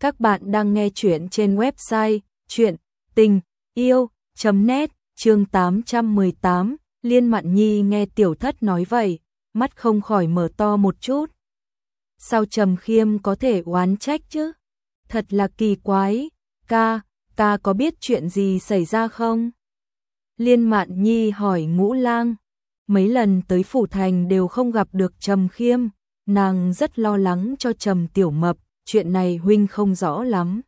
Các bạn đang nghe chuyện trên website chuyện tình yêu.net chương 818. Liên Mạn Nhi nghe tiểu thất nói vậy, mắt không khỏi mở to một chút. Sao Trầm Khiêm có thể oán trách chứ? Thật là kỳ quái, ca, ca có biết chuyện gì xảy ra không? Liên Mạn Nhi hỏi ngũ lang, mấy lần tới Phủ Thành đều không gặp được Trầm Khiêm, nàng rất lo lắng cho Trầm Tiểu Mập, chuyện này huynh không rõ lắm.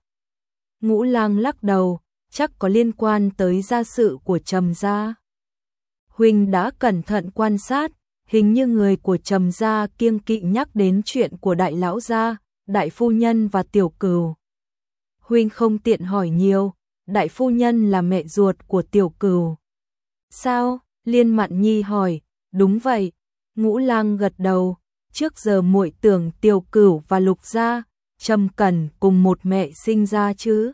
Ngũ lang lắc đầu, chắc có liên quan tới gia sự của Trầm gia. Huynh đã cẩn thận quan sát, hình như người của Trầm gia kiêng kỵ nhắc đến chuyện của đại lão gia, đại phu nhân và tiểu cừu. Huynh không tiện hỏi nhiều, đại phu nhân là mẹ ruột của tiểu cừu. Sao? Liên Mạn Nhi hỏi, đúng vậy. Ngũ Lang gật đầu, trước giờ muội tưởng tiểu cửu và lục gia, trầm cẩn cùng một mẹ sinh ra chứ.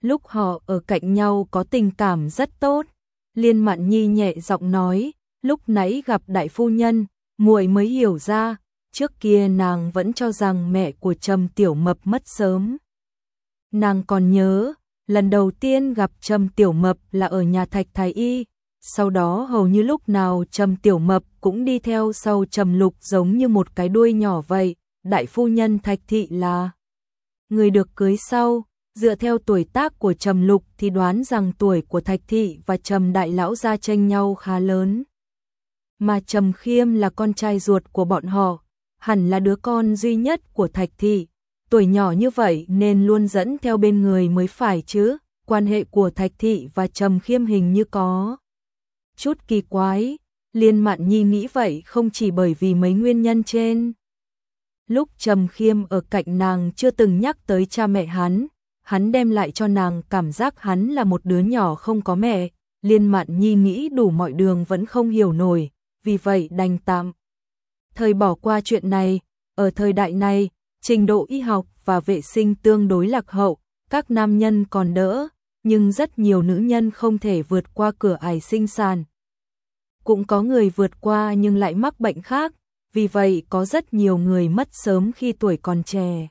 Lúc họ ở cạnh nhau có tình cảm rất tốt. Liên Mạn Nhi nhẹ giọng nói, lúc nãy gặp đại phu nhân, muội mới hiểu ra, trước kia nàng vẫn cho rằng mẹ của Trầm Tiểu Mập mất sớm. Nàng còn nhớ, lần đầu tiên gặp Trầm Tiểu Mập là ở nhà Thạch Thái Y, sau đó hầu như lúc nào Trầm Tiểu Mập cũng đi theo sau Trầm Lục giống như một cái đuôi nhỏ vậy, đại phu nhân Thạch Thị là người được cưới sau, dựa theo tuổi tác của Trầm Lục thì đoán rằng tuổi của Thạch Thị và Trầm Đại Lão ra tranh nhau khá lớn. Mà Trầm Khiêm là con trai ruột của bọn họ, hẳn là đứa con duy nhất của Thạch Thị, tuổi nhỏ như vậy nên luôn dẫn theo bên người mới phải chứ, quan hệ của Thạch Thị và Trầm Khiêm hình như có chút kỳ quái, Liên Mạn Nhi nghĩ vậy không chỉ bởi vì mấy nguyên nhân trên. Lúc Trầm Khiêm ở cạnh nàng chưa từng nhắc tới cha mẹ hắn, hắn đem lại cho nàng cảm giác hắn là một đứa nhỏ không có mẹ, Liên Mạn Nhi nghĩ đủ mọi đường vẫn không hiểu nổi, vì vậy đành tạm. Thời bỏ qua chuyện này, ở thời đại này, trình độ y học và vệ sinh tương đối lạc hậu, các nam nhân còn đỡ, nhưng rất nhiều nữ nhân không thể vượt qua cửa ải sinh sản. Cũng có người vượt qua nhưng lại mắc bệnh khác, vì vậy có rất nhiều người mất sớm khi tuổi còn trẻ.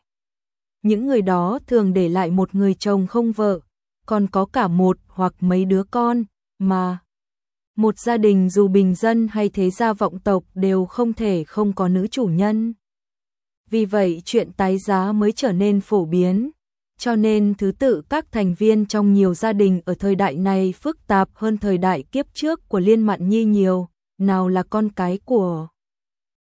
Những người đó thường để lại một người chồng không vợ, còn có cả một hoặc mấy đứa con, mà một gia đình dù bình dân hay thế gia vọng tộc đều không thể không có nữ chủ nhân. Vì vậy chuyện tái giá mới trở nên phổ biến, cho nên thứ tự các thành viên trong nhiều gia đình ở thời đại này phức tạp hơn thời đại kiếp trước của Liên Mạn Nhi nhiều, nào là con cái của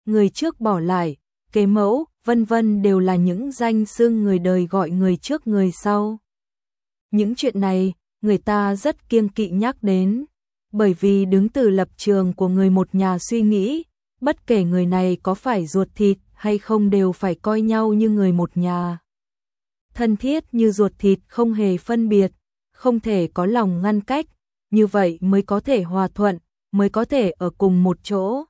người trước bỏ lại, kế mẫu, vân vân đều là những danh xưng người đời gọi người trước người sau. Những chuyện này, người ta rất kiêng kỵ nhắc đến, bởi vì đứng từ lập trường của người một nhà suy nghĩ, bất kể người này có phải ruột thịt hay không đều phải coi nhau như người một nhà. Thân thiết như ruột thịt không hề phân biệt, không thể có lòng ngăn cách, như vậy mới có thể hòa thuận, mới có thể ở cùng một chỗ.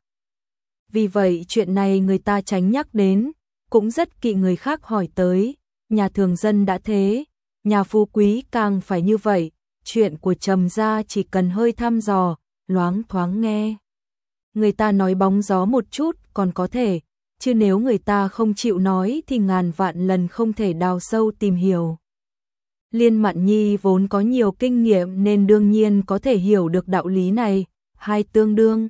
Vì vậy chuyện này người ta tránh nhắc đến, cũng rất kỵ người khác hỏi tới, nhà thường dân đã thế, nhà phú quý càng phải như vậy, chuyện của trầm gia chỉ cần hơi thăm dò, loáng thoáng nghe. Người ta nói bóng gió một chút còn có thể, chứ nếu người ta không chịu nói thì ngàn vạn lần không thể đào sâu tìm hiểu. Liên Mạn Nhi vốn có nhiều kinh nghiệm nên đương nhiên có thể hiểu được đạo lý này, hai tương đương.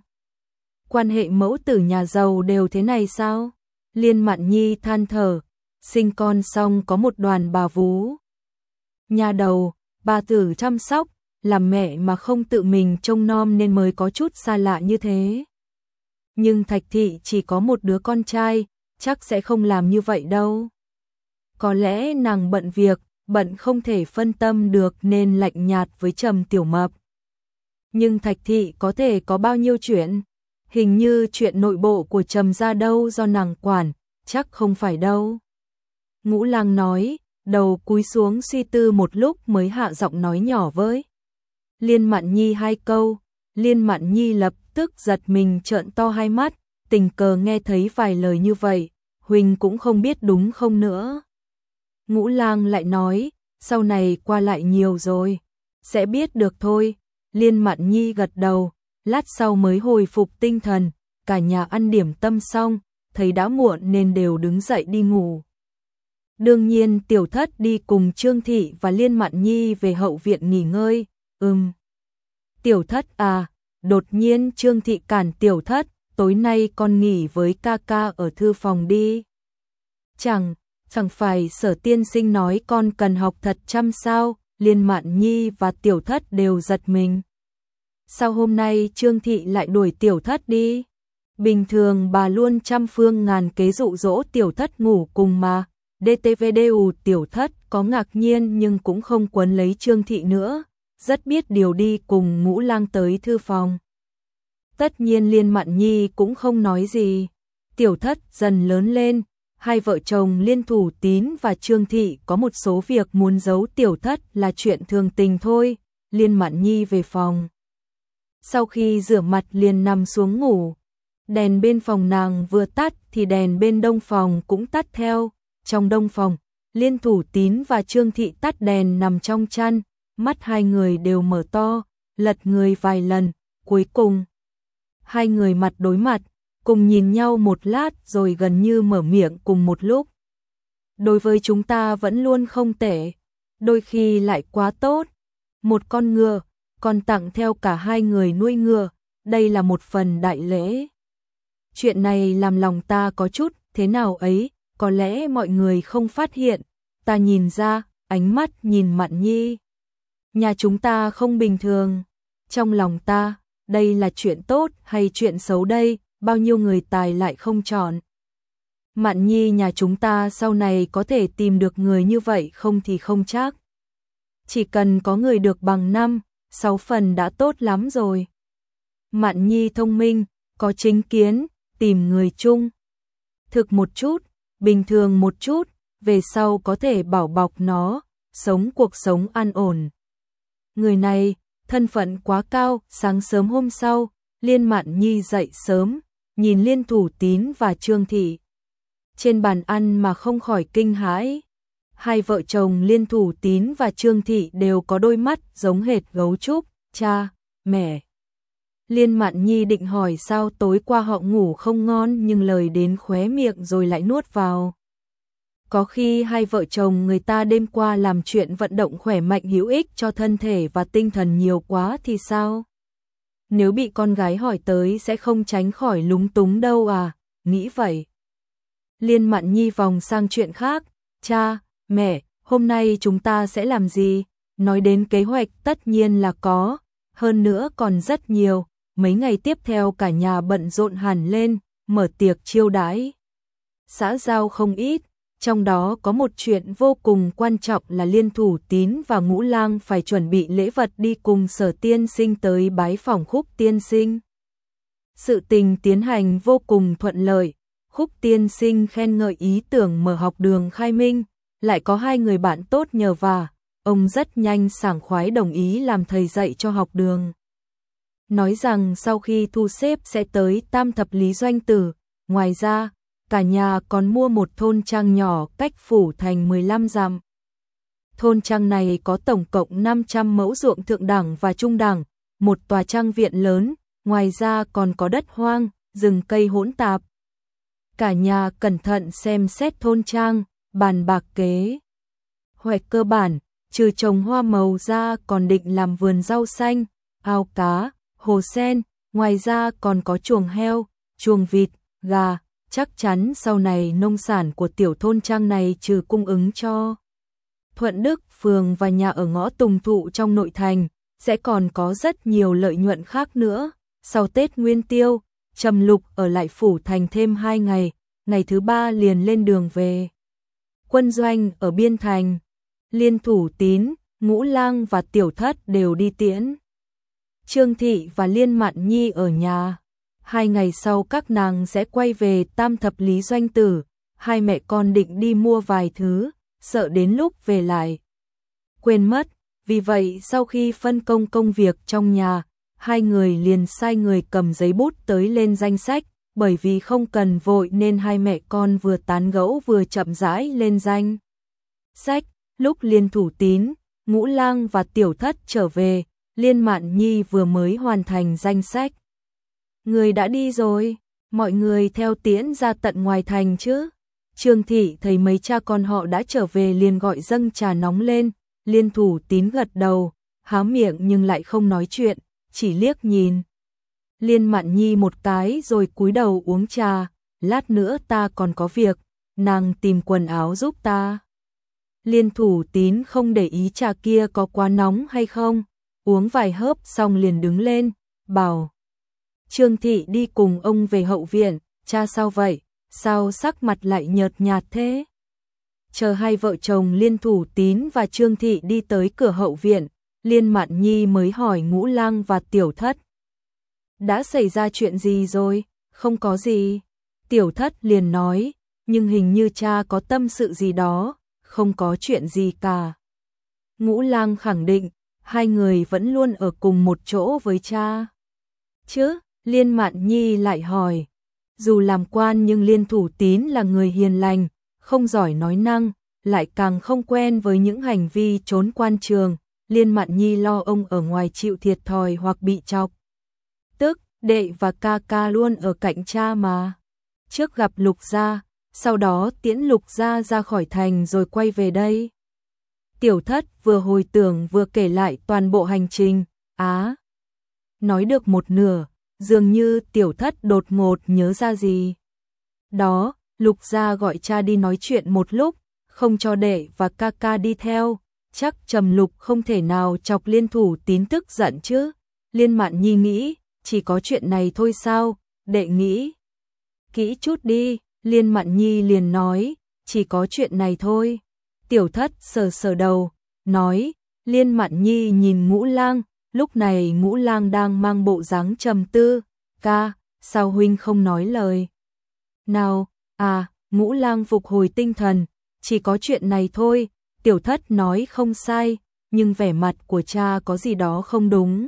Quan hệ mẫu tử nhà giàu đều thế này sao? Liên Mạn Nhi than thở, sinh con xong có một đoàn bà vú. Nhà đầu, bà tử chăm sóc, làm mẹ mà không tự mình trông nom nên mới có chút xa lạ như thế. Nhưng Thạch Thị chỉ có một đứa con trai, chắc sẽ không làm như vậy đâu. Có lẽ nàng bận việc, bận không thể phân tâm được nên lạnh nhạt với Trầm Tiểu Mập. Nhưng Thạch Thị có thể có bao nhiêu chuyện? Hình như chuyện nội bộ của Trầm ra đâu do nàng quản, chắc không phải đâu. Ngũ lang nói, đầu cúi xuống suy tư một lúc mới hạ giọng nói nhỏ với. Liên Mạn Nhi hai câu, Liên Mạn Nhi lập tức giật mình trợn to hai mắt, tình cờ nghe thấy vài lời như vậy, Huỳnh cũng không biết đúng không nữa. Ngũ lang lại nói, sau này qua lại nhiều rồi, sẽ biết được thôi. Liên Mạn Nhi gật đầu, lát sau mới hồi phục tinh thần, cả nhà ăn điểm tâm xong, thấy đã muộn nên đều đứng dậy đi ngủ. Đương nhiên tiểu thất đi cùng Trương Thị và Liên Mạn Nhi về hậu viện nghỉ ngơi, ừm. Tiểu thất à, đột nhiên Trương Thị cản tiểu thất, tối nay con nghỉ với ca ca ở thư phòng đi. Chẳng, chẳng phải sở tiên sinh nói con cần học thật chăm sao, Liên Mạn Nhi và tiểu thất đều giật mình. Sao hôm nay Trương Thị lại đuổi tiểu thất đi? Bình thường bà luôn trăm phương ngàn kế dụ dỗ tiểu thất ngủ cùng mà. DTVDU tiểu thất có ngạc nhiên nhưng cũng không quấn lấy Trương Thị nữa, rất biết điều đi cùng ngũ lang tới thư phòng. Tất nhiên Liên Mạn Nhi cũng không nói gì. Tiểu thất dần lớn lên, hai vợ chồng Liên Thủ Tín và Trương Thị có một số việc muốn giấu tiểu thất là chuyện thường tình thôi. Liên Mạn Nhi về phòng. Sau khi rửa mặt liền nằm xuống ngủ. Đèn bên phòng nàng vừa tắt thì đèn bên đông phòng cũng tắt theo. Trong đông phòng, Liên Thủ Tín và Trương Thị tắt đèn nằm trong chăn, mắt hai người đều mở to, lật người vài lần, cuối cùng. Hai người mặt đối mặt, cùng nhìn nhau một lát rồi gần như mở miệng cùng một lúc. Đối với chúng ta vẫn luôn không tệ, đôi khi lại quá tốt. Một con ngựa, còn tặng theo cả hai người nuôi ngựa, đây là một phần đại lễ. Chuyện này làm lòng ta có chút thế nào ấy, có lẽ mọi người không phát hiện, ta nhìn ra, ánh mắt nhìn Mạn Nhi. Nhà chúng ta không bình thường, trong lòng ta, đây là chuyện tốt hay chuyện xấu đây, bao nhiêu người tài lại không chọn. Mạn Nhi nhà chúng ta sau này có thể tìm được người như vậy không thì không chắc. Chỉ cần có người được bằng năm, sáu phần đã tốt lắm rồi. Mạn Nhi thông minh, có chính kiến, tìm người chung. Thực một chút, bình thường một chút, về sau có thể bảo bọc nó, sống cuộc sống an ổn. Người này, thân phận quá cao, sáng sớm hôm sau, Liên Mạn Nhi dậy sớm, nhìn Liên Thủ Tín và Trương Thị. Trên bàn ăn mà không khỏi kinh hãi. Hai vợ chồng Liên Thủ Tín và Trương Thị đều có đôi mắt giống hệt gấu trúc, cha, mẹ. Liên Mạn Nhi định hỏi sao tối qua họ ngủ không ngon nhưng lời đến khóe miệng rồi lại nuốt vào. Có khi hai vợ chồng người ta đêm qua làm chuyện vận động khỏe mạnh hữu ích cho thân thể và tinh thần nhiều quá thì sao? Nếu bị con gái hỏi tới sẽ không tránh khỏi lúng túng đâu à, nghĩ vậy. Liên Mạn Nhi vòng sang chuyện khác, cha, mẹ, hôm nay chúng ta sẽ làm gì? Nói đến kế hoạch tất nhiên là có, hơn nữa còn rất nhiều, mấy ngày tiếp theo cả nhà bận rộn hẳn lên, mở tiệc chiêu đãi. Xã giao không ít, trong đó có một chuyện vô cùng quan trọng là liên thủ tín và ngũ lang phải chuẩn bị lễ vật đi cùng sở tiên sinh tới bái phòng khúc tiên sinh. Sự tình tiến hành vô cùng thuận lợi, khúc tiên sinh khen ngợi ý tưởng mở học đường khai minh, lại có hai người bạn tốt nhờ vả, ông rất nhanh sảng khoái đồng ý làm thầy dạy cho học đường nói rằng sau khi thu xếp sẽ tới tam thập lý doanh tử. Ngoài ra, cả nhà còn mua một thôn trang nhỏ cách phủ thành 15 dặm. Thôn trang này có tổng cộng 500 mẫu ruộng thượng đẳng và trung đẳng, một tòa trang viện lớn, ngoài ra còn có đất hoang, rừng cây hỗn tạp. Cả nhà cẩn thận xem xét thôn trang, bàn bạc kế. Hoạch cơ bản, trừ trồng hoa màu ra còn định làm vườn rau xanh, ao cá, hồ sen, ngoài ra còn có chuồng heo, chuồng vịt, gà, chắc chắn sau này nông sản của tiểu thôn trang này trừ cung ứng cho Thuận Đức, phường và nhà ở ngõ Tùng Thụ trong nội thành, sẽ còn có rất nhiều lợi nhuận khác nữa. Sau Tết Nguyên Tiêu, Trầm Lục ở lại phủ thành thêm 2 ngày, ngày thứ ba liền lên đường về. Quân doanh ở Biên Thành, Liên Thủ Tín, Ngũ Lang và Tiểu Thất đều đi tiễn. Trương Thị và Liên Mạn Nhi ở nhà. Hai ngày sau các nàng sẽ quay về tam thập lý doanh tử, hai mẹ con định đi mua vài thứ, sợ đến lúc về lại. Quên mất, vì vậy sau khi phân công công việc trong nhà, hai người liền sai người cầm giấy bút tới lên danh sách, bởi vì không cần vội nên hai mẹ con vừa tán gẫu vừa chậm rãi lên danh. Sách, lúc liên thủ tín, ngũ lang và tiểu thất trở về, Liên Mạn Nhi vừa mới hoàn thành danh sách. Người đã đi rồi, mọi người theo tiễn ra tận ngoài thành chứ. Trương Thị thấy mấy cha con họ đã trở về liền gọi dâng trà nóng lên, liên thủ tín gật đầu, há miệng nhưng lại không nói chuyện, chỉ liếc nhìn. Liên Mạn Nhi một cái rồi cúi đầu uống trà, lát nữa ta còn có việc, nàng tìm quần áo giúp ta. Liên thủ tín không để ý trà kia có quá nóng hay không, uống vài hớp xong liền đứng lên, bảo. Trương Thị đi cùng ông về hậu viện, cha sao vậy, sao sắc mặt lại nhợt nhạt thế? Chờ hai vợ chồng Liên Thủ Tín và Trương Thị đi tới cửa hậu viện, Liên Mạn Nhi mới hỏi Ngũ lang và Tiểu Thất. Đã xảy ra chuyện gì rồi? Không có gì. Tiểu Thất liền nói, nhưng hình như cha có tâm sự gì đó, không có chuyện gì cả. Ngũ Lang khẳng định, hai người vẫn luôn ở cùng một chỗ với cha. Chứ, Liên Mạn Nhi lại hỏi, dù làm quan nhưng Liên Thủ Tín là người hiền lành, không giỏi nói năng, lại càng không quen với những hành vi trốn quan trường, Liên Mạn Nhi lo ông ở ngoài chịu thiệt thòi hoặc bị chọc. Tức, đệ và ca ca luôn ở cạnh cha mà. Trước gặp Lục Gia, sau đó tiễn Lục Gia ra khỏi thành rồi quay về đây. Tiểu thất vừa hồi tưởng vừa kể lại toàn bộ hành trình, á. Nói được một nửa, dường như tiểu thất đột ngột nhớ ra gì. Đó, Lục Gia gọi cha đi nói chuyện một lúc, không cho đệ và ca ca đi theo, chắc Trầm Lục không thể nào chọc liên thủ tín tức giận chứ. Liên Mạn Nhi nghĩ, chỉ có chuyện này thôi sao, đệ nghĩ. Kỹ chút đi, Liên Mạn Nhi liền nói, chỉ có chuyện này thôi. Tiểu thất sờ sờ đầu, nói, Liên Mạn Nhi nhìn ngũ lang, lúc này ngũ lang đang mang bộ dáng trầm tư, ca, sao huynh không nói lời. Nào, à, ngũ lang phục hồi tinh thần, chỉ có chuyện này thôi, tiểu thất nói không sai, nhưng vẻ mặt của cha có gì đó không đúng.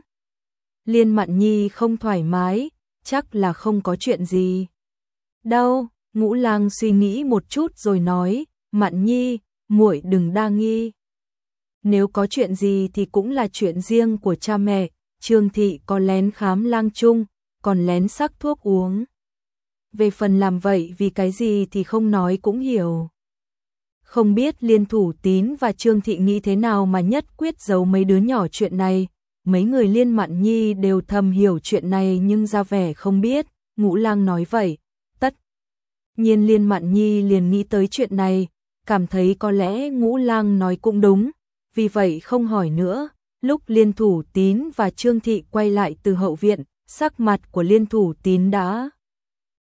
Liên Mạn Nhi không thoải mái, chắc là không có chuyện gì. Đâu, Ngũ Lang suy nghĩ một chút rồi nói, Mạn Nhi, muội đừng đa nghi. Nếu có chuyện gì thì cũng là chuyện riêng của cha mẹ, Trương Thị có lén khám lang chung, còn lén sắc thuốc uống. Về phần làm vậy vì cái gì thì không nói cũng hiểu. Không biết liên thủ tín và Trương Thị nghĩ thế nào mà nhất quyết giấu mấy đứa nhỏ chuyện này. Mấy người liên mạn nhi đều thầm hiểu chuyện này nhưng ra vẻ không biết. Ngũ lang nói vậy. Tất nhiên liên mạn nhi liền nghĩ tới chuyện này. Cảm thấy có lẽ ngũ lang nói cũng đúng. Vì vậy không hỏi nữa. Lúc liên thủ tín và Trương Thị quay lại từ hậu viện, sắc mặt của liên thủ tín đã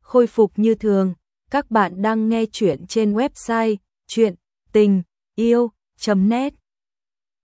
khôi phục như thường. Các bạn đang nghe chuyện trên website chuyện tình yêu.net